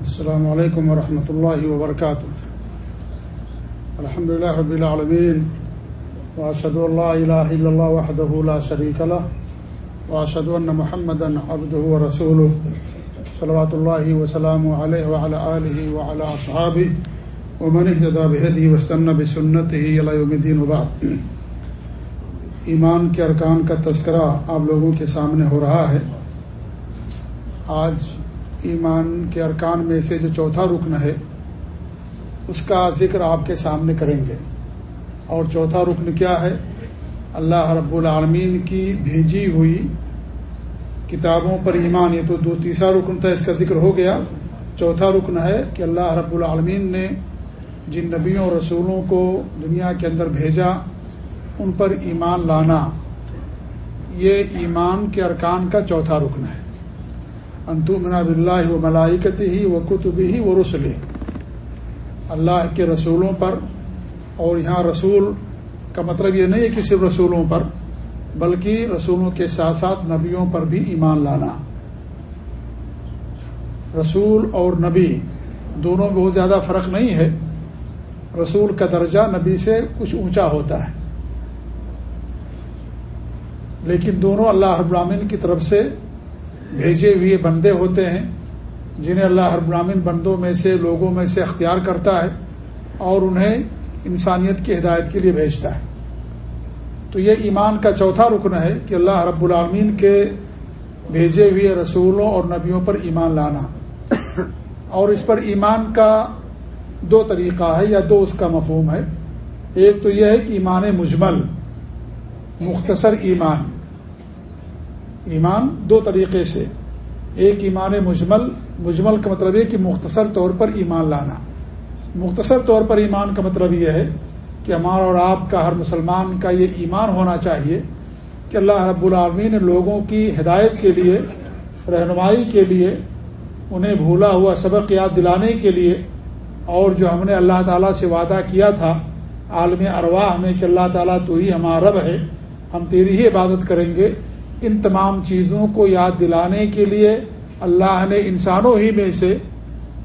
السلام علیکم ورحمۃ اللہ وبرکاتہ الحمد لله رب العالمين واشهد ان لا اله الا الله وحده لا شريك له واشهد ان محمدا عبده ورسوله، صلوات الله وسلامه عليه وعلى اله وعلى اصحابه ومن اهتدى بهديه واستنى بسنته الى يوم الدين وبعد. ایمان کے ارکان کا تذکرہ آپ لوگوں کے سامنے ہو رہا ہے۔ آج ایمان کے ارکان میں سے جو چوتھا رکن ہے، اس کا ذکر آپ کے سامنے کریں گے۔ اور چوتھا رکن کیا ہے؟ اللہ رب العالمین کی بھیجی ہوئی کتابوں پر ایمان۔ یہ تو دو تیسرا رکن تھا، اس کا ذکر ہو گیا۔ چوتھا رکن ہے کہ اللہ رب العالمین نے جن نبیوں اور رسولوں کو دنیا کے اندر بھیجا، ان پر ایمان لانا۔ یہ ایمان کے ارکان کا چوتھا رکن ہے۔ انتمنا بلّہ و ملائکت ہی و کتب ہی و رسول اللہ کے رسولوں پر، اور یہاں رسول کا مطلب یہ نہیں ہے کہ صرف رسولوں پر، بلکہ رسولوں کے ساتھ ساتھ نبیوں پر بھی ایمان لانا۔ رسول اور نبی دونوں میں بہت زیادہ فرق نہیں ہے۔ رسول کا درجہ نبی سے کچھ اونچا ہوتا ہے۔ لیکن دونوں اللہ رب العالمین کی طرف سے بھیجے ہوئے بندے ہوتے ہیں، جنہیں اللہ رب العالمین بندوں میں سے، لوگوں میں سے اختیار کرتا ہے اور انہیں انسانیت کی ہدایت کے لیے بھیجتا ہے۔ تو یہ ایمان کا چوتھا رکن ہے کہ اللہ رب العالمین کے بھیجے ہوئے رسولوں اور نبیوں پر ایمان لانا۔ اور اس پر ایمان کا دو طریقہ ہے یا دو اس کا مفہوم ہے۔ ایک تو یہ ہے کہ ایمان مجمل، مختصر ایمان۔ ایمان دو طریقے سے۔ ایک ایمان مجمل مجمل کا مطلب یہ کہ مختصر طور پر ایمان لانا۔ مختصر طور پر ایمان کا مطلب یہ ہے کہ ہمارا اور آپ کا، ہر مسلمان کا یہ ایمان ہونا چاہیے کہ اللہ رب العالمین لوگوں کی ہدایت کے لیے، رہنمائی کے لیے، انہیں بھولا ہوا سبق یاد دلانے کے لیے اور جو ہم نے اللہ تعالیٰ سے وعدہ کیا تھا، عالم ارواح میں کہ اللہ تعالیٰ تو ہی ہمارا رب ہے، ہم تیری ہی عبادت کریں گے۔ ان تمام چیزوں کو یاد دلانے کے لیے اللہ نے انسانوں ہی میں سے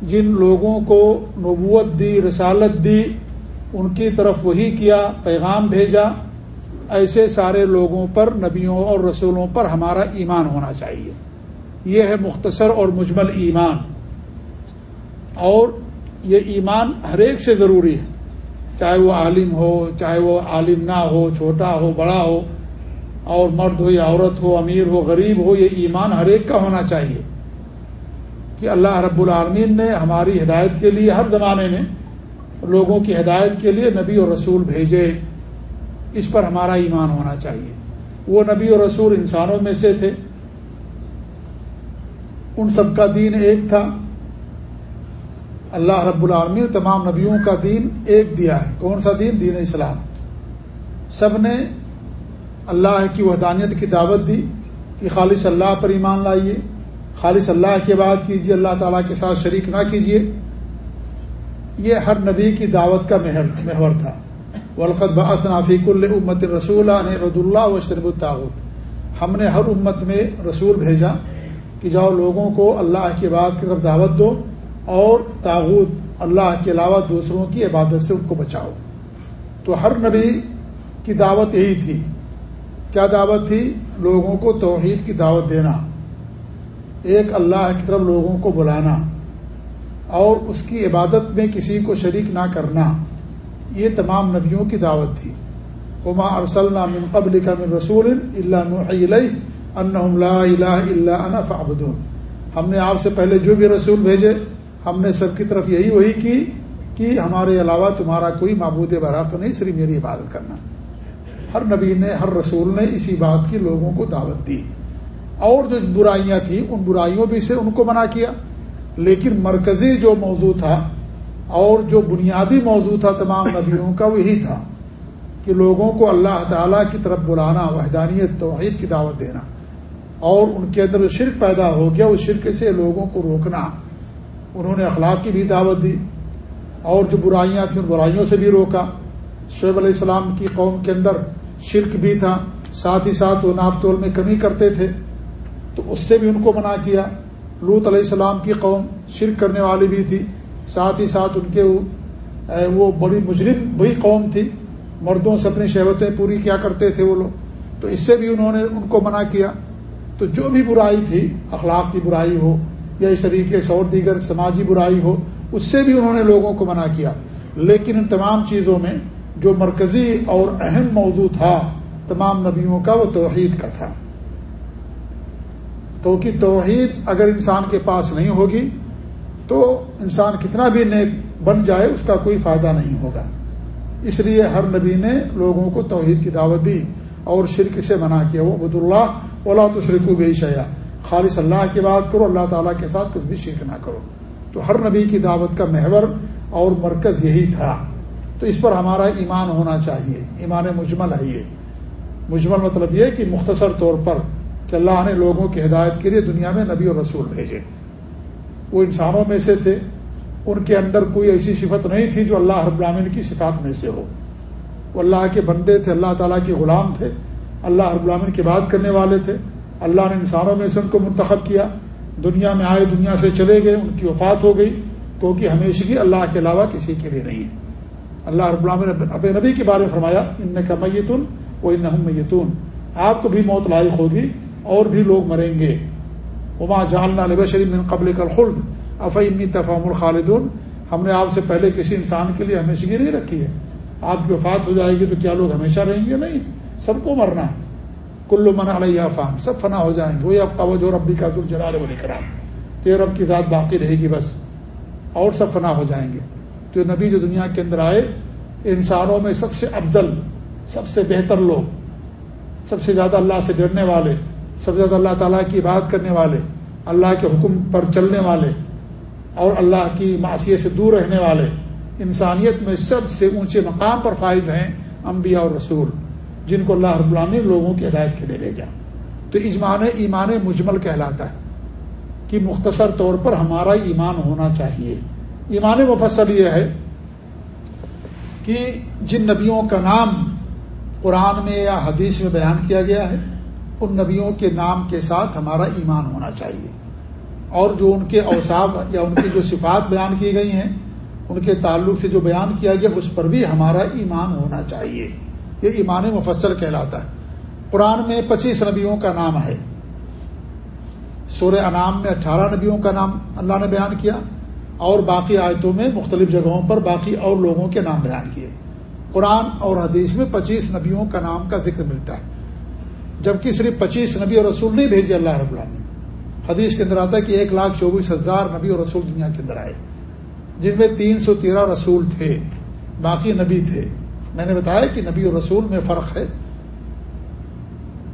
جن لوگوں کو نبوت دی، رسالت دی، ان کی طرف وہی کیا، پیغام بھیجا، ایسے سارے لوگوں پر، نبیوں اور رسولوں پر ہمارا ایمان ہونا چاہیے۔ یہ ہے مختصر اور مجمل ایمان۔ اور یہ ایمان ہر ایک سے ضروری ہے۔ چاہے وہ عالم ہو، چاہے وہ عالم نہ ہو، چھوٹا ہو، بڑا ہو اور مرد ہو یا عورت ہو، امیر ہو، غریب ہو، یہ ایمان ہر ایک کا ہونا چاہیے۔ کہ اللہ رب العالمین نے ہماری ہدایت کے لیے ہر زمانے میں لوگوں کی ہدایت کے لیے نبی اور رسول بھیجے۔ اس پر ہمارا ایمان ہونا چاہیے۔ وہ نبی اور رسول انسانوں میں سے تھے۔ ان سب کا دین ایک تھا۔ اللہ رب العالمین تمام نبیوں کا دین ایک دیا ہے۔ کون سا دین؟ دین اسلام۔ سب نے اللہ کی وحدانیت کی دعوت دی کہ خالص اللہ پر ایمان لائیے، خالص اللہ کی بات کیجیے، اللہ تعالیٰ کے ساتھ شریک نہ کیجیے۔ یہ ہر نبی کی دعوت کا محور تھا۔ ولقت بحت نافیق الامت رسول رد اللہ و شرب الطاعت ہم نے ہر امت میں رسول بھیجا کہ جاؤ لوگوں کو اللہ کی بات کی طرف دعوت دو اور تاغت اللہ کے علاوہ دوسروں کی عبادت سے ان کو بچاؤ۔ تو ہر نبی کی دعوت یہی تھی۔ کیا دعوت تھی؟ لوگوں کو توحید کی دعوت دینا۔ ایک اللہ کی طرف لوگوں کو بلانا۔ اور اس کی عبادت میں کسی کو شریک نہ کرنا۔ یہ تمام نبیوں کی دعوت تھی۔ عما ارسل من قبل کا من رسول اللہ اللہ فعبدون ہم نے آپ سے پہلے جو بھی رسول بھیجے، ہم نے سب کی طرف یہی وہی کی کہ ہمارے علاوہ تمہارا کوئی معبود برحق نہیں، صرف میری عبادت کرنا۔ ہر نبی نے، ہر رسول نے اسی بات کی لوگوں کو دعوت دی۔ اور جو برائیاں تھیں، ان برائیوں بھی سے ان کو منع کیا۔ لیکن مرکزی جو موضوع تھا اور جو بنیادی موضوع تھا تمام نبیوں کا وہی تھا کہ لوگوں کو اللہ تعالیٰ کی طرف بلانا، وحدانیت، توحید کی دعوت دینا۔ اور ان کے اندر شرک پیدا ہو گیا، اس شرک سے لوگوں کو روکنا۔ انہوں نے اخلاق کی بھی دعوت دی۔ اور جو برائیاں تھیں، ان برائیوں سے بھی روکا۔ شعیب علیہ السلام کی قوم کے اندر شرک بھی تھا، ساتھ ہی ساتھ وہ ناپ تول میں کمی کرتے تھے۔ تو اس سے بھی ان کو منع کیا۔ لوت علیہ السلام کی قوم شرک کرنے والی بھی تھی۔ ساتھ ہی ساتھ ان کے وہ بڑی مجرم وہی قوم تھی۔ مردوں سے اپنی شہوتیں پوری کیا کرتے تھے وہ لوگ۔ تو اس سے بھی انہوں نے ان کو منع کیا۔ تو جو بھی برائی تھی، اخلاق کی برائی ہو یا اس طریقے سے اور دیگر سماجی برائی ہو، اس سے بھی انہوں نے لوگوں کو منع کیا۔ لیکن ان تمام چیزوں میں جو مرکزی اور اہم موضوع تھا، تمام نبیوں کا وہ توحید کا تھا۔ کیونکہ توحید اگر انسان کے پاس نہیں ہوگی، تو انسان کتنا بھی نیک بن جائے، اس کا کوئی فائدہ نہیں ہوگا۔ اس لیے ہر نبی نے لوگوں کو توحید کی دعوت دی اور شرک سے منع کیا۔ وہ عبد اللہ اولا تو شرک بے شیا خالص اللہ کی بات کرو، اللہ تعالیٰ کے ساتھ کچھ بھی شرک نہ کرو۔ تو ہر نبی کی دعوت کا محور اور مرکز یہی تھا۔ تو اس پر ہمارا ایمان ہونا چاہیے، ایمان مجمل ہے یہ۔ مجمل مطلب یہ کہ مختصر طور پر کہ اللہ نے لوگوں کی ہدایت کے لیے دنیا میں نبی اور رسول بھیجے۔ وہ انسانوں میں سے تھے، ان کے اندر کوئی ایسی صفت نہیں تھی جو اللہ رب العالمین کی صفات میں سے ہو۔ وہ اللہ کے بندے تھے، اللہ تعالیٰ کے غلام تھے۔ اللہ رب العالمین کی بات کرنے والے تھے۔ اللہ نے انسانوں میں سے ان کو منتخب کیا۔ دنیا میں آئے، دنیا سے چلے گئے، ان کی وفات ہو گئی۔ کیونکہ ہمیشگی اللہ کے علاوہ کسی کے لیے نہیں ہے۔ اللہ رب العالمین نے اپنے نبی کے بارے میں فرمایا ان کا میتون وہ ان میتون. آپ کو بھی موت لائق ہوگی اور بھی لوگ مریں گے۔ عما جاننا نب شریف قبل کر خلد افعمی تفام الخالدون۔ ہم نے آپ سے پہلے کسی انسان کے لیے ہمیشگی نہیں رکھی ہے۔ آپ کی وفات ہو جائے گی تو کیا لوگ ہمیشہ رہیں گے؟ نہیں، سب کو مرنا ہے۔ کلو من علیہ فان، سب فنا ہو جائیں گے۔ وہی اب کا جو ربی کا دل جلال بول کرام تو رب کی ذات باقی رہے گی بس، اور سب فنا ہو جائیں گے۔ تو نبی جو دنیا کے اندر آئے، انسانوں میں سب سے افضل، سب سے بہتر لوگ، سب سے زیادہ اللہ سے ڈرنے والے، سب سے زیادہ اللہ تعالیٰ کی بات کرنے والے، اللہ کے حکم پر چلنے والے اور اللہ کی معاشیت سے دور رہنے والے، انسانیت میں سب سے اونچے مقام پر فائز ہیں انبیاء اور رسول، جن کو اللہ رب العالمین لوگوں کی ہدایت کے لیے بھیجا۔ تو ایمان ایمان مجمل کہلاتا ہے کہ مختصر طور پر ہمارا ایمان ہونا چاہیے۔ ایمان مفصل یہ ہے کہ جن نبیوں کا نام قرآن میں یا حدیث میں بیان کیا گیا ہے، ان نبیوں کے نام کے ساتھ ہمارا ایمان ہونا چاہیے۔ اور جو ان کے اوساب یا ان کی جو صفات بیان کی گئی ہیں، ان کے تعلق سے جو بیان کیا گیا، اس پر بھی ہمارا ایمان ہونا چاہیے۔ یہ ایمان مفصل کہلاتا ہے۔ قرآن میں پچیس نبیوں کا نام ہے۔ سورہ انعام میں اٹھارہ نبیوں کا نام اللہ نے بیان کیا۔ اور باقی آیتوں میں مختلف جگہوں پر باقی اور لوگوں کے نام بیان کیے۔ قرآن اور حدیث میں پچیس نبیوں کا نام کا ذکر ملتا ہے۔ جبکہ صرف پچیس نبی اور رسول نہیں بھیجے اللہ رب العالمین۔ حدیث کے اندر آتا ہے کہ ایک لاکھ چوبیس ہزار نبی اور رسول دنیا کے اندر آئے۔ جن میں تین سو تیرہ رسول تھے، باقی نبی تھے۔ میں نے بتایا کہ نبی اور رسول میں فرق ہے۔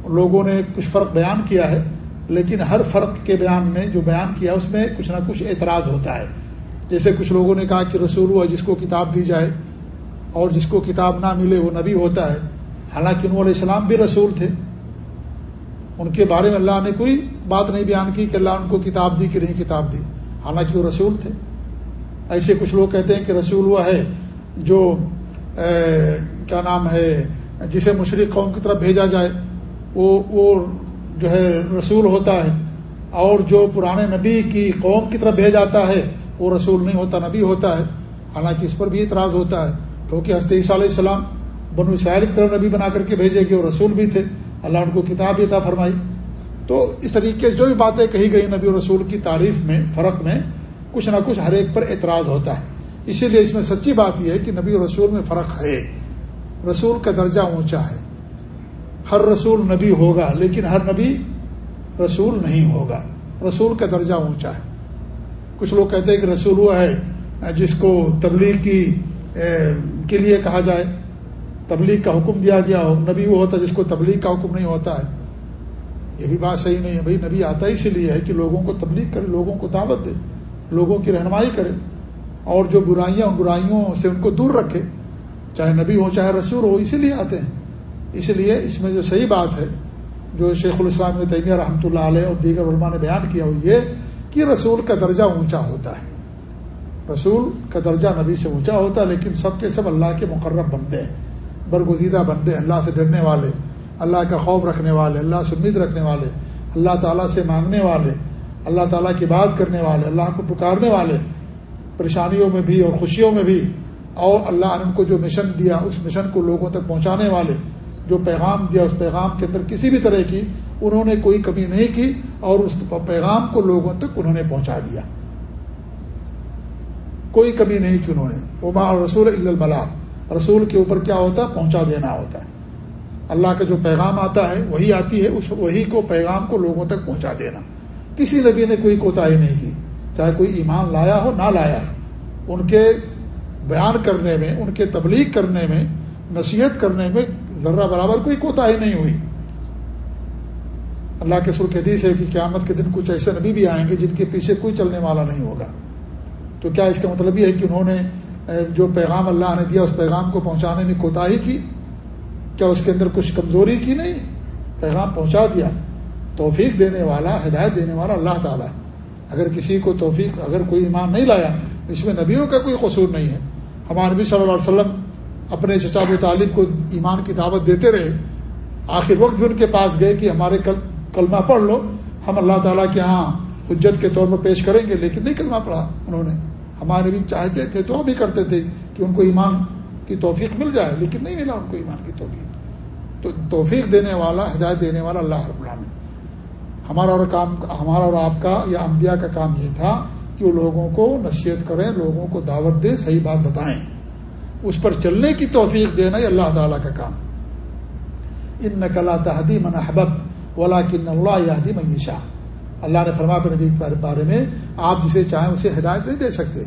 لوگوں نے کچھ فرق بیان کیا ہے، لیکن ہر فرق کے بیان میں جو بیان کیا اس میں کچھ نہ کچھ اعتراض ہوتا ہے۔ جیسے کچھ لوگوں نے کہا کہ رسول ہوا جس کو کتاب دی جائے اور جس کو کتاب نہ ملے وہ نبی ہوتا ہے۔ حالانکہ انہوں علیہ السلام بھی رسول تھے۔ ان کے بارے میں اللہ نے کوئی بات نہیں بیان کی کہ اللہ ان کو کتاب دی کہ نہیں کتاب دی۔ حالانکہ وہ رسول تھے۔ ایسے کچھ لوگ کہتے ہیں کہ رسول وہ ہے جو کیا نام ہے، جسے مشرق قوم کی طرف بھیجا جائے۔ وہ وہ جو ہے رسول ہوتا ہے۔ اور جو پرانے نبی کی قوم کی طرف بھیج جاتا ہے۔ وہ رسول نہیں ہوتا، نبی ہوتا ہے۔ حالانکہ اس پر بھی اعتراض ہوتا ہے۔ کیونکہ حضرت عیسیٰ علیہ السلام بنو اسرائیل کی طرف نبی بنا کر کے بھیجے گئے وہ رسول بھی تھے۔ اللہ ان کو کتاب بھی تھا فرمائی۔ تو اس طریقے جو بھی باتیں کہی گئی نبی رسول کی تعریف میں، فرق میں کچھ نہ کچھ ہر ایک پر اعتراض ہوتا ہے۔ اسی لیے اس میں سچی بات یہ ہے کہ نبی رسول میں فرق ہے۔ رسول کا درجہ اونچا ہے۔ ہر رسول نبی ہوگا، لیکن ہر نبی رسول نہیں ہوگا۔ رسول کا درجہ اونچا ہے۔ کچھ لوگ کہتے ہیں کہ رسول وہ ہے، جس کو تبلیغ کی کے لیے کہا جائے۔ تبلیغ کا حکم دیا گیا ہو، نبی وہ ہوتا ہے جس کو تبلیغ کا حکم نہیں ہوتا ہے۔ یہ بھی بات صحیح نہیں ہے۔ بھائی، نبی آتا ہی اسی لیے ہے کہ لوگوں کو تبلیغ کرے، لوگوں کو دعوت دے، لوگوں کی رہنمائی کرے۔ اور جو برائیاں ان برائیوں سے ان کو دور رکھے، چاہے نبی ہو چاہے رسول ہو اسی لیے آتے ہیں۔ اس لیے اس میں جو صحیح بات ہے، جو شیخ الاسلام تیمیہ رحمۃ اللہ علیہ اور دیگر علماء نے بیان کیا، وہ یہ کہ رسول کا درجہ اونچا ہوتا ہے۔ رسول کا درجہ نبی سے اونچا ہوتا ہے، لیکن سب کے سب اللہ کے مقرب بندے ہیں، برگزیدہ بندے اللہ سے ڈرنے والے اللہ کا خوف رکھنے والے اللہ سے امید رکھنے والے اللہ تعالیٰ سے مانگنے والے اللہ تعالیٰ کی بات کرنے والے اللہ کو پکارنے والے پریشانیوں میں بھی اور خوشیوں میں بھی اور اللہ نے ان کو جو مشن دیا، اس مشن کو لوگوں تک پہنچانے والے جو پیغام دیا، اس پیغام کے اندر کسی بھی طرح کی انہوں نے کوئی کمی نہیں کی۔ اور اس پیغام کو لوگوں تک انہوں نے پہنچا دیا۔ کوئی کمی نہیں کی انہوں نے۔ عما رسول اللہ رسول کے اوپر کیا ہوتا ہے؟ پہنچا دینا ہوتا ہے۔ اللہ کا جو پیغام آتا ہے، وہی آتی ہے، اس وہی کو پیغام کو لوگوں تک پہنچا دینا۔ کسی نبی نے کوئی کوتاہی نہیں کی۔ چاہے کوئی ایمان لایا ہو، نہ لایا۔ ان کے بیان کرنے میں، ان کے تبلیغ کرنے میں، نصیحت کرنے میں ذرہ برابر کوئی کوتاہی نہیں ہوئی۔ اللہ کے سر حدیث ہے کہ قیامت کے دن کچھ ایسے نبی بھی آئیں گے جن کے پیچھے کوئی چلنے والا نہیں ہوگا۔ تو کیا اس کا مطلب یہ ہے کہ انہوں نے جو پیغام اللہ نے دیا، اس پیغام کو پہنچانے میں کوتاہی کی؟ کیا اس کے اندر کچھ کمزوری کی نہیں؟ پیغام پہنچا دیا۔ توفیق دینے والا، ہدایت دینے والا اللہ تعالیٰ اگر کسی کو توفیق، اگر کوئی ایمان نہیں لایا، اس میں نبیوں کا کوئی قصور نہیں ہے۔ ہمارے نبی صلی اللہ علیہ وسلم اپنے چچا و طالب کو ایمان کی دعوت دیتے رہے۔ آخر وقت بھی ان کے پاس گئے کہ ہمارے کل کلمہ پڑھ لو، ہم اللہ تعالیٰ کے ہاں حجت کے طور پر پیش کریں گے، لیکن نہیں کلمہ پڑھا انہوں نے۔ ہمارے بھی چاہتے تھے تو بھی کرتے تھے کہ ان کو ایمان کی توفیق مل جائے، لیکن نہیں ملا ان کو ایمان کی توفیق۔ تو توفیق دینے والا، ہدایت دینے والا اللہ رب العالمین۔ ہمارا اور کام، ہمارا اور آپ کا یا انبیاء کا کام یہ تھا کہ وہ لوگوں کو نصیحت کریں، لوگوں کو دعوت دیں، صحیح بات بتائیں۔ اس پر چلنے کی توفیق دینا یہ اللہ تعالیٰ کا کام۔ ان نقلا تحدی منحبت ولا کن اللہ یادی معیشہ اللہ نے فرما کے نبی کے بارے میں، آپ جسے چاہیں اسے ہدایت نہیں دے سکتے۔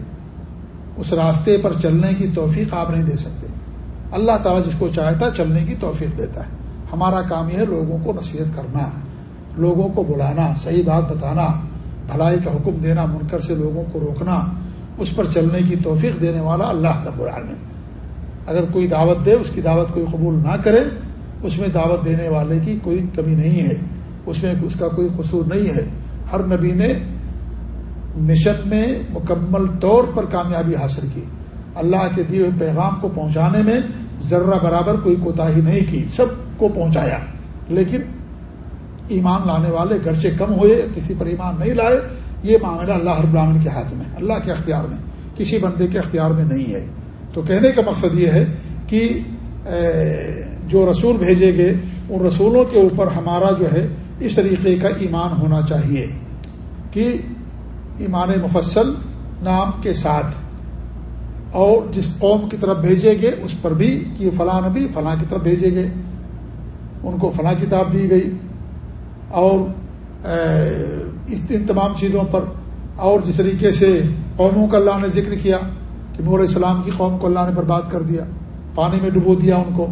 اس راستے پر چلنے کی توفیق آپ نہیں دے سکتے۔ اللہ تعالیٰ جس کو چاہتا ہے چلنے کی توفیق دیتا ہے۔ ہمارا کام یہ ہے لوگوں کو نصیحت کرنا، لوگوں کو بلانا، صحیح بات بتانا، بھلائی کا حکم دینا، منکر سے لوگوں کو روکنا، اس پر چلنے کی توفیق دینے والا اللہ رب العالمین۔ اگر کوئی دعوت دے، اس کی دعوت کوئی قبول نہ کرے اس میں دعوت دینے والے کی کوئی کمی نہیں ہے۔ اس میں اس کا کوئی قصور نہیں ہے۔ ہر نبی نے مشن میں مکمل طور پر کامیابی حاصل کی۔ اللہ کے دیے ہوئے پیغام کو پہنچانے میں ذرہ برابر کوئی کوتاہی نہیں کی۔ سب کو پہنچایا۔ لیکن ایمان لانے والے گرچے کم ہوئے، کسی پر ایمان نہیں لائے، یہ معاملہ اللہ ہر براہن کے ہاتھ میں، اللہ کے اختیار میں۔ کسی بندے کے اختیار میں نہیں ہے۔ تو کہنے کا مقصد یہ ہے کہ جو رسول بھیجے گئے، ان رسولوں کے اوپر ہمارا جو ہے، اس طریقے کا ایمان ہونا چاہیے کہ ایمان مفصل نام کے ساتھ اور جس قوم کی طرف بھیجے گئے، اس پر بھی کہ فلاں نبی فلاں کی طرف بھیجے گئے۔ ان کو فلاں کتاب دی گئی اور ان تمام چیزوں پر اور جس طریقے سے قوموں کا اللہ نے ذکر کیا کہ نور اسلام کی قوم کو اللہ نے برباد کر دیا، پانی میں ڈبو دیا ان کو۔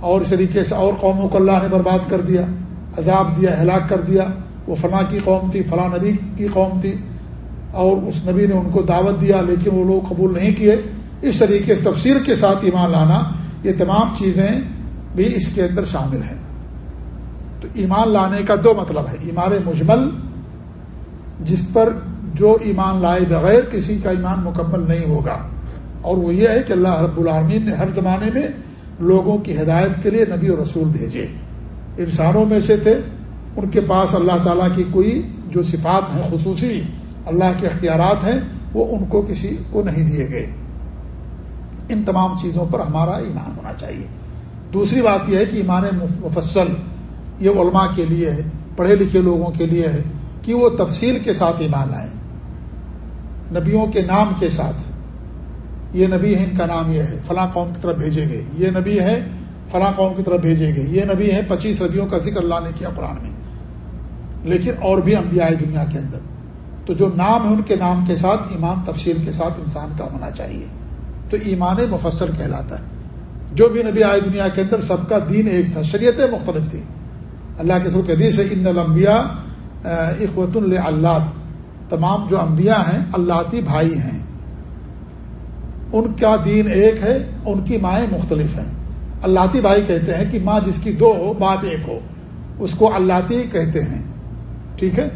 اور اس طریقے سے اور قوموں کو اللہ نے برباد کر دیا، عذاب دیا، ہلاک کر دیا۔ وہ فلاں کی قوم تھی، فلاں نبی کی قوم تھی۔ اور اس نبی نے ان کو دعوت دیا، لیکن وہ لوگ قبول نہیں کیے۔ اس طریقے سے تفسیر کے ساتھ ایمان لانا، یہ تمام چیزیں بھی اس کے اندر شامل ہیں۔ تو ایمان لانے کا دو مطلب ہے، ایمان مجمل، جس پر جو ایمان لائے بغیر کسی کا ایمان مکمل نہیں ہوگا۔ اور وہ یہ ہے کہ اللہ رب العالمین نے ہر زمانے میں لوگوں کی ہدایت کے لیے نبی اور رسول بھیجے۔ انسانوں میں سے تھے۔ ان کے پاس اللہ تعالیٰ کی کوئی جو صفات ہیں، خصوصی اللہ کے اختیارات ہیں، وہ ان کو کسی کو نہیں دیے گئے۔ ان تمام چیزوں پر ہمارا ایمان ہونا چاہیے۔ دوسری بات یہ ہے کہ ایمان مفصل یہ علماء کے لیے ہے، پڑھے لکھے لوگوں کے لیے ہے کہ وہ تفصیل کے ساتھ ایمان لائیں، نبیوں کے نام کے ساتھ۔ یہ نبی ہے ان کا نام یہ ہے، فلاں قوم کی طرف بھیجے گئے۔ یہ نبی ہے، فلاں قوم کی طرف بھیجے گئے۔ یہ نبی ہے، پچیس نبیوں کا ذکر اللہ نے کیا قرآن میں۔ لیکن اور بھی انبیاء آئے دنیا کے اندر۔ تو جو نام ہے، ان کے نام کے ساتھ ایمان تفصیل کے ساتھ انسان کا ہونا چاہیے۔ تو ایمان مفصل کہلاتا ہے۔ جو بھی نبی آئے دنیا کے اندر، سب کا دین ایک تھا، شریعتیں مختلف تھی اللہ کے سر حدیث ہے، ان المبیا اخوت اللہ تمام جو انبیاء ہیں اللہ بھائی ہیں۔ ان کا دین ایک ہے، ان کی مائیں مختلف ہیں۔ اللہ بھائی کہتے ہیں کہ ماں جس کی دو ہو، باپ ایک ہو۔ اس کو اللہ کہتے ہیں۔ ٹھیک ہے؟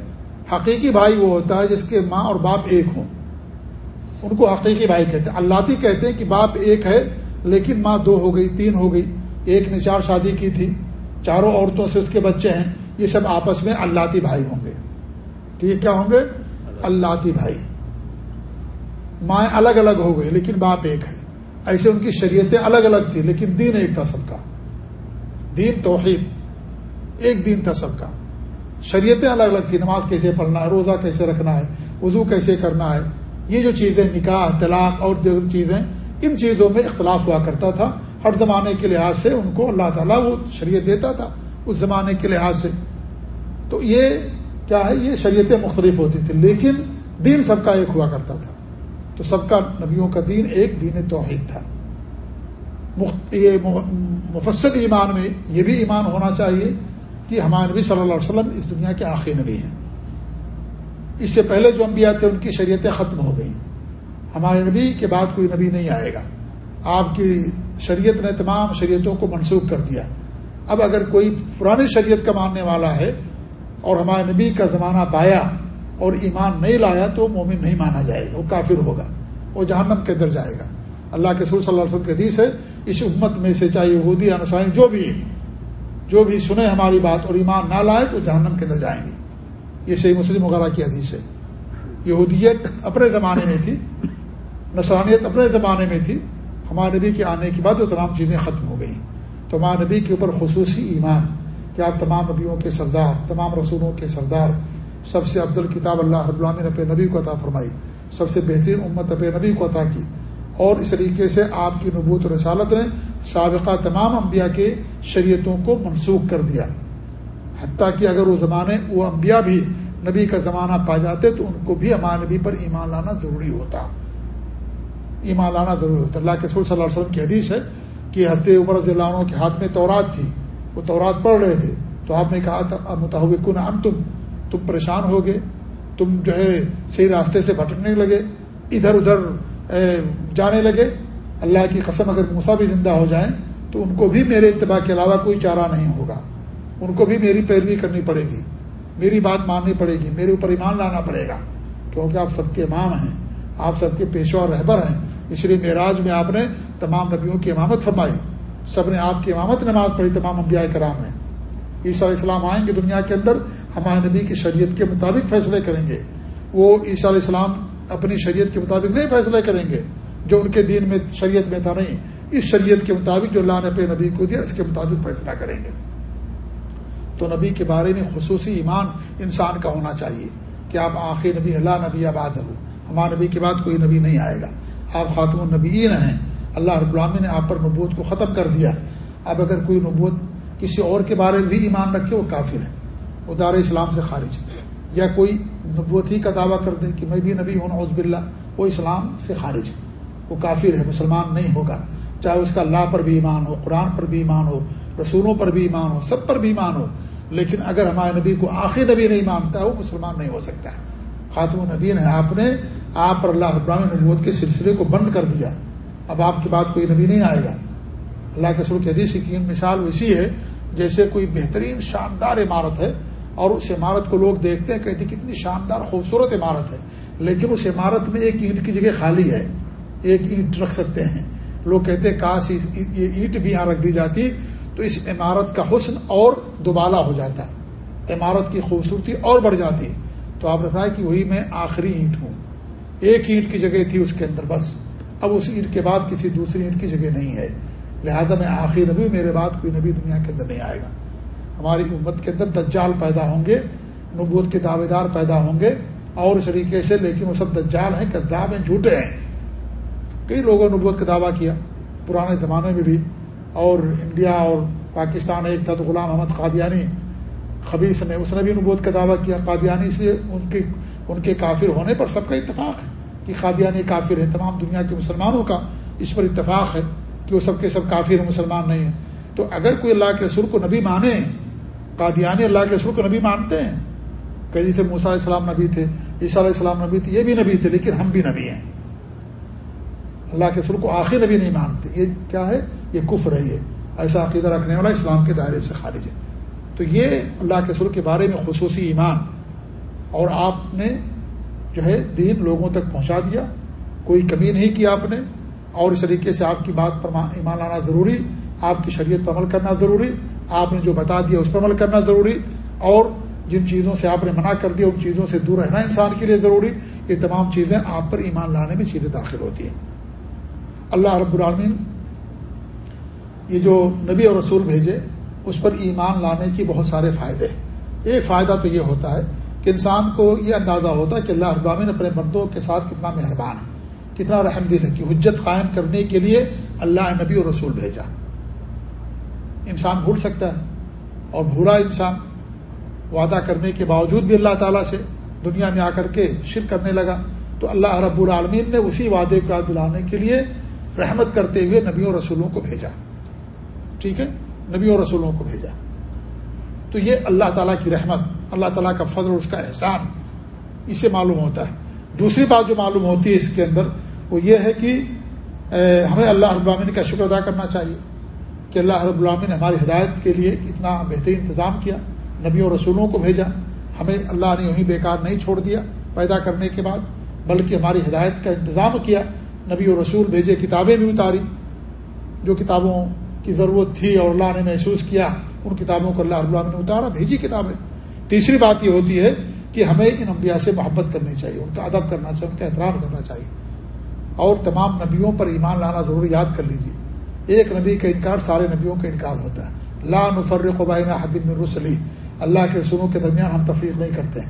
حقیقی بھائی وہ ہوتا ہے جس کے ماں اور باپ ایک ہوں۔ ان کو حقیقی بھائی کہتے ہیں۔ اللہ کہتے ہیں کہ باپ ایک ہے، لیکن ماں دو ہو گئی، تین ہو گئی۔ ایک نے چار شادی کی تھی۔ چاروں عورتوں سے اس کے بچے ہیں۔ یہ سب آپس میں اللہ بھائی ہوں گے۔ کہ یہ کیا ہوں گے؟ اللہ بھائی۔ مائیں الگ الگ ہو گئی، لیکن باپ ایک ہے ایسے ان کی شریعتیں الگ الگ تھی لیکن دین ایک تھا سب کا۔ دین توحید، ایک دین تھا سب کا۔ شریعتیں الگ الگ تھی نماز کیسے پڑھنا ہے، روزہ کیسے رکھنا ہے، وضو کیسے کرنا ہے۔ یہ جو چیزیں، نکاح، طلاق اور دیگر چیزیں، ان چیزوں میں اختلاف ہوا کرتا تھا۔ ہر زمانے کے لحاظ سے ان کو اللہ تعالیٰ وہ شریعت دیتا تھا، اس زمانے کے لحاظ سے۔ تو یہ کیا ہے؟ یہ شریعتیں مختلف ہوتی تھی لیکن دین سب کا ایک ہوا کرتا تھا۔ تو سب کا نبیوں کا دین ایک دین توحید تھا۔ یہ مفصل ایمان میں یہ بھی ایمان ہونا چاہیے کہ ہمارے نبی صلی اللہ علیہ وسلم اس دنیا کے آخری نبی ہیں۔ اس سے پہلے جو انبیاء تھے ان کی شریعتیں ختم ہو گئیں۔ ہمارے نبی کے بعد کوئی نبی نہیں آئے گا۔ آپ کی شریعت نے تمام شریعتوں کو منسوخ کر دیا۔ اب اگر کوئی پرانی شریعت کا ماننے والا ہے اور ہمارے نبی کا زمانہ پایا اور ایمان نہیں لایا تو مومن نہیں مانا جائے گا، وہ کافر ہوگا، وہ جہنم کے اندر جائے گا۔ اللہ کے سور صلی اللہ علیہ وسلم کے حدیث ہے، اس امت میں سے چاہے یہودی انسانی جو بھی جو بھی سنے ہماری بات اور ایمان نہ لائے تو جہنم کے اندر جائیں گے۔ یہ صحیح مسلم وغیرہ کی حدیث ہے۔ یہودیت اپنے زمانے میں تھی نسانیت اپنے زمانے میں تھی۔ ہمارے نبی کے آنے کے بعد وہ تمام چیزیں ختم ہو گئیں۔ تو ہمارے نبی کے اوپر خصوصی ایمان کہ آپ تمام نبیوں کے سردار، تمام رسولوں کے سردار سب سے عبد الکتاب اللہ رب العالمین اپنے نبی کو عطا فرمائی، سب سے بہترین امت اپنے نبی کو عطا کی۔ اور اس طریقے سے آپ کی نبوت و رسالت نے سابقہ تمام انبیاء کے شریعتوں کو منسوخ کر دیا۔ حتیٰ کہ اگر وہ زمانے وہ انبیاء بھی نبی کا زمانہ پا جاتے تو ان کو بھی ہمارے نبی پر ایمان لانا ضروری ہوتا۔ ایمان لانا ضروری ہوتا۔ اللہ کے صلی اللہ علیہ وسلم کی حدیث ہے کہ ہنستے عمر رضی اللہ عنہ کے ہاتھ میں تورات تھی۔ وہ تورات پڑھ رہے تھے۔ تو آپ نے کہا تھا متحکن ان تم تم پریشان ہو گئے تم جو ہے صحیح راستے سے بھٹکنے لگے، ادھر ادھر جانے لگے۔ اللہ کی قسم اگر موسا بھی زندہ ہو جائیں تو ان کو بھی میرے اتباع کے علاوہ کوئی چارہ نہیں ہوگا۔ ان کو بھی میری پیروی کرنی پڑے گی، میری بات ماننی پڑے گی، میرے اوپر ایمان لانا پڑے گا۔ کیونکہ آپ سب کے امام ہیں، آپ سب کے پیشوا رہبر ہیں۔ اس لیے معراج میں آپ نے تمام نبیوں کی امامت فرمائی۔ سب نے آپ کی امامت نماز پڑھی، تمام انبیاء کرام نے۔ عیسیٰ علیہ السلام آئیں گے دنیا کے اندر ہمارے نبی کی شریعت کے مطابق فیصلے کریں گے۔ وہ عیسیٰ علیہ السلام اپنی شریعت کے مطابق نہیں فیصلے کریں گے، جو ان کے دین میں شریعت میں تھا نہیں، اس شریعت کے مطابق جو اللہ نے اپنے نبی کو دیا، اس کے مطابق فیصلہ کریں گے۔ تو نبی کے بارے میں خصوصی ایمان انسان کا ہونا چاہیے کہ آپ آخر نبی اللہ نبی آباد ہو ہمارے نبی کے بعد کوئی نبی نہیں آئے گا۔ آپ خاتم النبیین ہیں۔ اللہ رب العامی نے آپ پر نبوت کو ختم کر دیا۔ اب اگر کوئی نبوت کسی اور کے بارے میں بھی ایمان رکھے، وہ کافر ہے۔ وہ دار اسلام سے خارج ہے یا کوئی نبوت ہی کا دعویٰ کر دے کہ میں بھی نبی ہوں عزب اللہ وہ اسلام سے خارج ہے وہ کافر ہے، مسلمان نہیں ہوگا۔ چاہے اس کا اللہ پر بھی ایمان ہو، قرآن پر بھی ایمان ہو، رسولوں پر بھی ایمان ہو، سب پر بھی ایمان ہو، لیکن اگر ہمارے نبی کو آخر نبی نہیں مانتا، وہ مسلمان نہیں ہو سکتا ہے۔ خاتم نبی نے آپ نے، آپ پر اللہ ابراہم نبوت کے سلسلے کو بند کر دیا۔ اب آپ کے بعد کوئی نبی نہیں آئے گا۔ اللہ کے سر کی حدیث کی مثال ویسی ہے، جیسے کوئی بہترین، شاندار عمارت ہے اور اس عمارت کو لوگ دیکھتے ہیں، کہتے کتنی شاندار خوبصورت عمارت ہے۔ لیکن اس عمارت میں ایک اینٹ کی جگہ خالی ہے۔ ایک اینٹ رکھ سکتے ہیں۔ لوگ کہتے ہیں کاش یہ اینٹ بھی یہاں رکھ دی جاتی، تو اس عمارت کا حسن اور دوبالا ہو جاتا۔ عمارت کی خوبصورتی اور بڑھ جاتی۔ تو آپ نے بتایا کہ وہی میں آخری اینٹ ہوں۔ ایک اینٹ کی جگہ تھی اس کے اندر بس۔ اب اس اینٹ کے بعد کسی دوسری اینٹ کی جگہ نہیں ہے۔ لہذا میں آخری نبی، میرے بعد کوئی نبی دنیا کے اندر نہیں آئے گا۔ ہماری امت کے اندر دجال پیدا ہوں گے، نبوت کے دعوے دار پیدا ہوں گے، اور اس طریقے سے لیکن وہ سب دجال ہیں کداب ہیں جھوٹے ہیں۔ کئی لوگوں نے نبوت کا دعویٰ کیا، پرانے زمانے میں بھی۔ اور انڈیا اور پاکستان ایک تھا تو غلام احمد قادیانی خبیص نے اس نے بھی نبوت کا دعویٰ کیا۔ قادیانی سے ان کے ان کے کافر ہونے پر سب کا اتفاق ہے کہ قادیانی کافر ہے تمام دنیا کے مسلمانوں کا اس پر اتفاق ہے کہ وہ سب کے سب کافر ہیں مسلمان نہیں ہیں۔ تو اگر کوئی اللہ کے سر کو نبی مانے قادیانی اللہ کے سر کو نبی مانتے ہیں۔ کہ جیسے موسیٰ علیہ السلام نبی تھے، عیسیٰ علیہ السلام نبی تھے، یہ بھی نبی تھے، لیکن ہم بھی نبی ہیں۔ اللہ کے سر کو آخر نبی نہیں مانتے۔ یہ کیا ہے؟ یہ کفر ہے یہ۔ ایسا عقیدہ رکھنے والا اسلام کے دائرے سے خارج ہے۔ تو یہ اللہ کے سر کے بارے میں خصوصی ایمان۔ اور آپ نے جو ہے دین لوگوں تک پہنچا دیا۔ کوئی کمی نہیں کی آپ نے۔ اور اس طریقے سے آپ کی بات پر ایمان لانا ضروری، آپ کی شریعت پر عمل کرنا ضروری۔ آپ نے جو بتا دیا اس پر عمل کرنا ضروری اور جن چیزوں سے آپ نے منع کر دیا ان چیزوں سے دور رہنا انسان کے لیے ضروری، یہ تمام چیزیں آپ پر ایمان لانے میں چیزیں داخل ہوتی ہیں۔ اللہ رب العالمین یہ جو نبی اور رسول بھیجے، اس پر ایمان لانے کی بہت سارے فائدے ایک فائدہ تو یہ ہوتا ہے کہ انسان کو یہ اندازہ ہوتا ہے کہ اللہ ابامین اپنے مردوں کے ساتھ کتنا مہربان ہے، کتنا رحم دل ہے کہ حجت قائم کرنے کے لیے اللہ نبی اور رسول بھیجا۔ انسان بھول سکتا ہے اور بھولا انسان وعدہ کرنے کے باوجود بھی اللہ تعالیٰ سے دنیا میں آ کر کے شرک کرنے لگا تو اللہ رب العالمین نے اسی وعدے کو دلانے کے لیے رحمت کرتے ہوئے نبیوں رسولوں کو بھیجا۔ ٹھیک ہے؟ نبیوں رسولوں کو بھیجا۔ تو یہ اللہ تعالیٰ کی رحمت، اللہ تعالیٰ کا فضل اور اس کا احسان اسے معلوم ہوتا ہے۔ دوسری بات جو معلوم ہوتی ہے اس کے اندر وہ یہ ہے کہ ہمیں اللہ العالمین کا شکر ادا کرنا چاہیے۔ کہ اللہ رب العالمین نے ہماری ہدایت کے لیے اتنا بہترین انتظام کیا، نبیوں رسولوں کو بھیجا۔ ہمیں اللہ نے یوں بیکار نہیں چھوڑ دیا پیدا کرنے کے بعد، بلکہ ہماری ہدایت کا انتظام کیا۔ نبی و رسول بھیجے کتابیں بھی اتاری۔ جو کتابوں کی ضرورت تھی اور اللہ نے محسوس کیا، ان کتابوں کو اللہ رب نے اتارا، بھیجی کتابیں۔ تیسری بات یہ ہوتی ہے کہ ہمیں ان انبیاء سے محبت کرنی چاہیے، ان کا ادب کرنا چاہیے، ان کا احترام کرنا چاہیے۔ اور تمام نبیوں پر ایمان لانا ضرور یاد کر لیجیے ایک نبی کا انکار سارے نبیوں کا انکار ہوتا ہے۔ لا نفرق قبائن حدم رسلی۔ اللہ کے رسولوں کے درمیان ہم تفریح نہیں کرتے۔ ہیں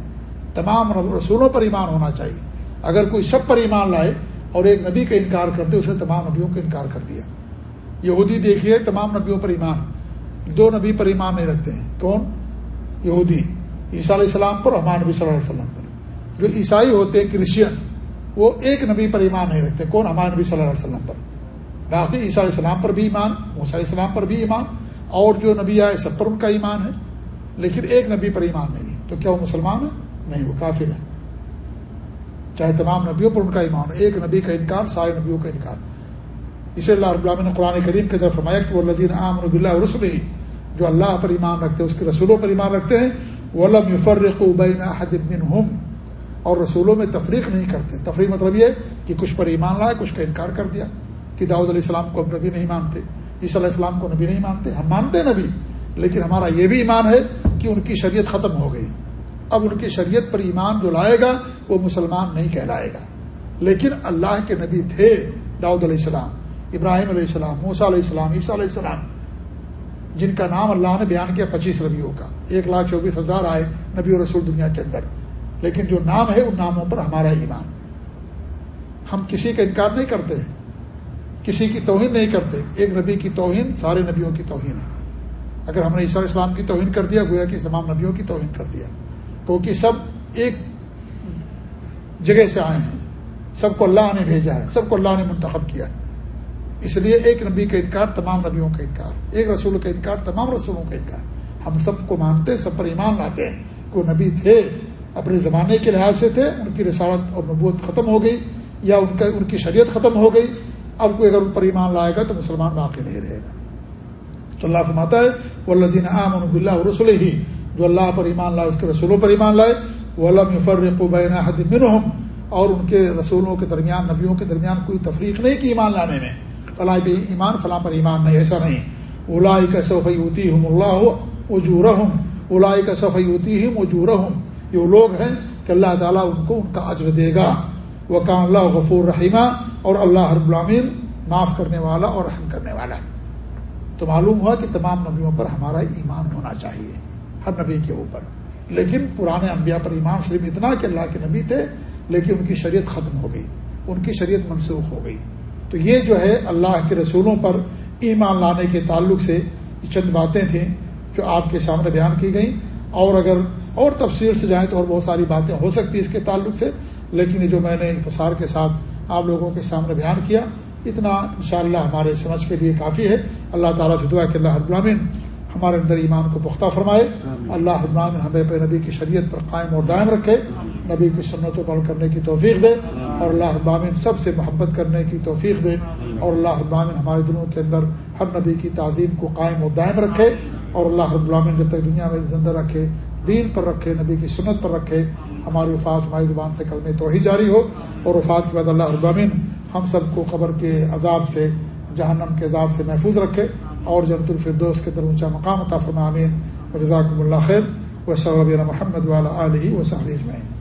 تمام رسولوں پر ایمان ہونا چاہیے۔ اگر کوئی شب پر ایمان لائے اور ایک نبی کا انکار کر دے، اس نے تمام نبیوں کا انکار کر دیا۔ یہودی دیکھیے، تمام نبیوں پر ایمان۔ دو نبی پر ایمان نہیں رکھتے ہیں۔ کون؟ یہودی۔ عیسیٰ علیہ السلام پر ہمارے نبی صلی اللہ علیہ وسلم پر۔ جو عیسائی ہوتے ہیں کرسچین وہ ایک نبی پر ایمان نہیں رکھتے۔ کون؟ ہمارے نبی صلی اللہ علیہ وسلم پر۔ باقی عیسیٰ علیہ السلام پر بھی ایمان علیہ السلام پر بھی ایمان، اور جو نبی آئے سب پر ان کا ایمان ہے، لیکن ایک نبی پر ایمان نہیں تو کیا وہ مسلمان ہے نہیں، وہ کافر ہے چاہے تمام نبیوں پر ان کا ایمان ہے ایک نبی کا انکار، سارے نبیوں کا انکار۔ اسے اللہ رب اللہ نے قرآن کریم کے طرف فرمایا کہ وہ لذین عام رب اللہ رسول ہی جو اللہ پر ایمان رکھتے ہیں، اس کے رسولوں پر ایمان رکھتے ہیں، ولم یفرق بین احد منهم۔ اور رسولوں میں تفریق نہیں کرتے۔ تفریق مطلب یہ کہ کچھ پر ایمان لائے کچھ کا انکار کر دیا۔ کہ داؤد علیہ السلام کو اب نبی نہیں مانتے، عیسی علیہ السلام کو نبی نہیں مانتے، ہم مانتے نبی، لیکن ہمارا یہ بھی ایمان ہے کہ ان کی شریعت ختم ہو گئی۔ اب ان کی شریعت پر ایمان جو لائے گا، وہ مسلمان نہیں کہلائے گا۔ لیکن اللہ کے نبی تھے داؤد علیہ السلام، ابراہیم علیہ السلام موسا علیہ السلام، عیسیٰ علیہ السلام، جن کا نام اللہ نے بیان کیا پچیس نبیوں کا۔ ایک لاکھ چوبیس ہزار آئے نبی و رسول دنیا کے اندر۔ لیکن جو نام ہے، ان ناموں پر ہمارا ایمان۔ ہم کسی کا انکار نہیں کرتے۔ کسی کی توہین نہیں کرتے۔ ایک نبی کی توہین سارے نبیوں کی توہین ہے۔ اگر ہم نے عیسیٰ اسلام کی توہین کر دیا، گویا کہ تمام نبیوں کی توہین کر دیا۔ کیونکہ سب ایک جگہ سے آئے ہیں۔ سب کو اللہ نے بھیجا ہے۔ سب کو اللہ نے منتخب کیا ہے۔ اس لیے ایک نبی کا انکار تمام نبیوں کا انکار۔ ایک رسول کا انکار تمام رسولوں کا انکار۔ ہم سب کو مانتے سب پر ایمان لاتے ہیں۔ کہ وہ نبی تھے، اپنے زمانے کے لحاظ سے تھے، ان کی رسالت اور نبوت ختم ہو گئی یا ان کا، ان کی شریعت ختم ہو گئی۔ اب کوئی اگر ان پر ایمان لائے گا تو مسلمان باقی نہیں رہے گا۔ تو اللہ فرماتا ہے وہ لذین عام اللہ رسول ہی جو اللہ پر ایمان لائے، اس کے رسولوں پر ایمان لائے وہ علم فرقین حد منہم اور ان کے رسولوں کے درمیان، نبیوں کے درمیان کوئی تفریق نہیں کی ایمان لانے میں۔ فلاں بھی ایمان، فلاں پر ایمان نہیں، ایسا نہیں۔ اولائی کا صفیوتی ہوں اللہ اجور ہوں اولائی کا صفیوتی ہوں اجور ہوں یہ لوگ ہیں کہ اللہ تعالیٰ ان کو ان کا عجر دے گا۔ وہ کام اللہ غفور رحیمہ اور اللہ ہر غلامین معاف کرنے والا اور رحم کرنے والا تو معلوم ہوا کہ تمام نبیوں پر ہمارا ایمان ہونا چاہیے، ہر نبی کے اوپر۔ لیکن پرانے انبیاء پر ایمان صرف اتنا کہ اللہ کے نبی تھے، لیکن ان کی شریعت ختم ہو گئی، ان کی شریعت منسوخ ہو گئی۔ تو یہ جو ہے اللہ کے رسولوں پر ایمان لانے کے تعلق سے چند باتیں تھیں جو آپ کے سامنے بیان کی گئیں۔ اور اگر اور تفصیل سے جائیں تو اور بہت ساری باتیں ہو سکتی اس کے تعلق سے، لیکن یہ جو میں نے انتصار کے ساتھ آپ لوگوں کے سامنے بیان کیا۔ اتنا انشاءاللہ ہمارے سمجھ کے لیے کافی ہے۔ اللہ تعالیٰ سے دعا کہ اللہ ابرامین ہمارے اندر ایمان کو پختہ فرمائے۔ اللہ ابرامن ہمیں پہ نبی کی شریعت پر قائم اور دائم رکھے۔ نبی کی سنتوں پر کرنے کی توفیق دے۔ اور اللہ ابامن سب سے محبت کرنے کی توفیق دے۔ اور اللہ ابامن ہمارے دلوں کے اندر ہر نبی کی تعظیم کو قائم و دائم رکھے۔ اور اللہ ابامن جب تک دنیا میں زندہ رکھے دین پر رکھے نبی کی سنت پر رکھے ہماری وفات ہماری زبان سے کلمے تو ہی جاری ہو اور وفات کے بعد اللہ ابامن ہم سب کو قبر کے عذاب سے، جہنم کے عذاب سے محفوظ رکھے اور جنت الفردوس کے در اونچا مقام عطا فرما امین و جزاکم اللہ خیر۔ و صحب محمد والا علیہ و صحب اجمعین۔